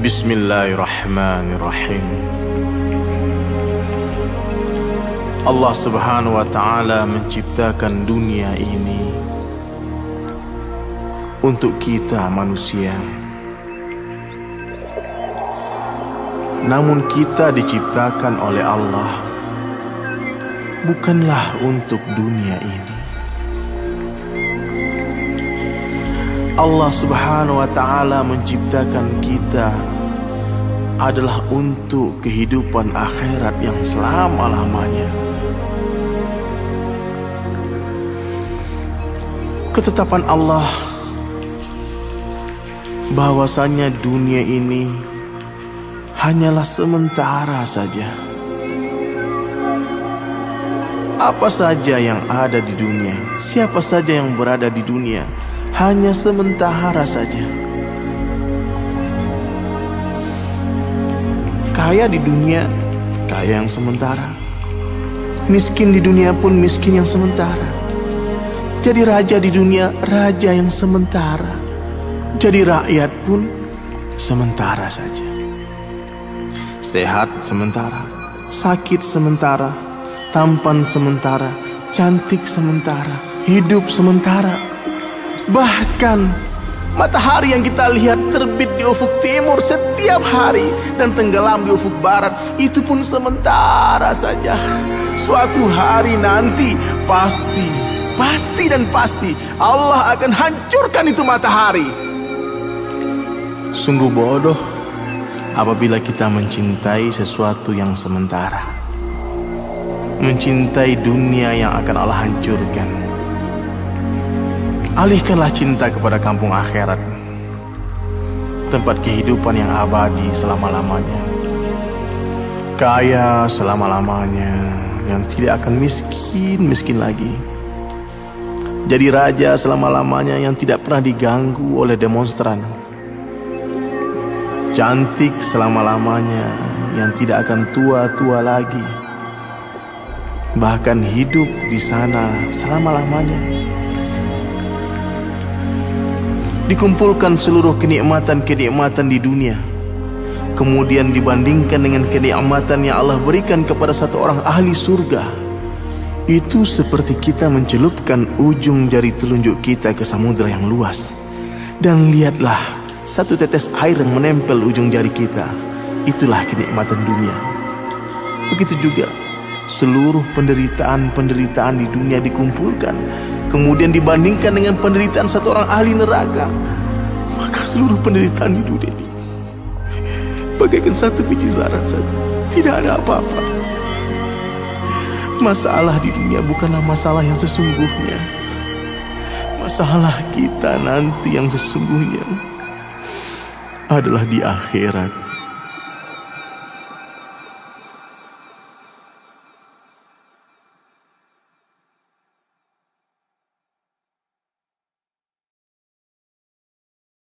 Bismillahirrahmanirrahim. Allah subhanahu wa ta'ala menciptakan dunia ini Untuk kita manusia. Namun kita diciptakan oleh Allah Bukanlah untuk dunia ini Allah subhanahu wa ta'ala menciptakan kita adalah untuk kehidupan akhirat yang selama-lamanya. Ketetapan Allah bahwasanya dunia ini hanyalah sementara saja. Apa saja yang ada di dunia, siapa saja yang berada di dunia, hanya sementara saja. Kaya di dunia, kaya yang sementara. Miskin di dunia pun miskin yang sementara. Jadi raja di dunia, raja yang sementara. Jadi rakyat pun sementara saja. Sehat sementara, sakit sementara, tampan sementara, cantik sementara, hidup sementara. Bahkan matahari yang kita lihat terbit di ufuk timur setiap hari dan tenggelam di ufuk barat itu pun sementara saja. Suatu hari nanti pasti, pasti dan pasti Allah akan hancurkan itu matahari. Sungguh bodoh apabila kita mencintai sesuatu yang sementara. Mencintai dunia yang akan Allah hancurkan. Alihkanlah cinta kepada kampung akhirat Tempat kehidupan yang abadi selama-lamanya. Kaya selama-lamanya Yang tidak akan miskin-miskin lagi. Jadi raja selama-lamanya yang tidak pernah diganggu oleh demonstran. Cantik selama-lamanya yang tidak akan tua-tua lagi. Bahkan hidup di sana selama-lamanya dikumpulkan seluruh kenikmatan-kenikmatan di dunia. Kemudian dibandingkan dengan kenikmatan yang Allah berikan kepada satu orang ahli surga itu seperti kita mencelupkan ujung jari telunjuk kita ke samudera yang luas. Dan lihatlah satu tetes air yang menempel ujung jari kita itulah kenikmatan dunia. Begitu juga seluruh penderitaan-penderitaan di dunia dikumpulkan kemudian dibandingkan dengan penderitaan satu orang ahli neraka, maka seluruh penderitaan di dunia ini bagaikan satu biji zarah saja. Tidak ada apa-apa. Masalah di dunia bukanlah masalah yang sesungguhnya. Masalah kita nanti yang sesungguhnya adalah di akhirat.